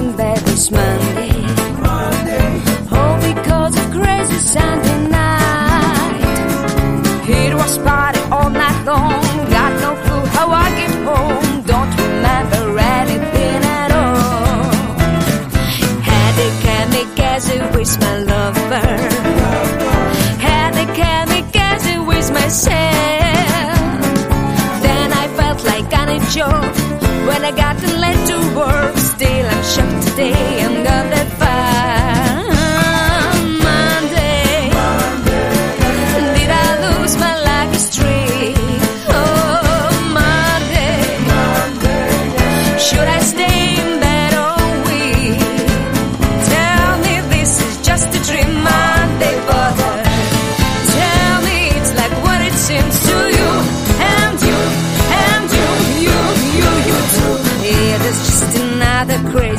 in bed this Monday. Monday. All because of crazy Sunday night. It was party all night long. Got no clue how I get home. Don't remember anything at all. Had a kamikaze with my lover. Had a kamikaze with myself.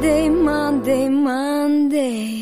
Monday, Monday, Monday.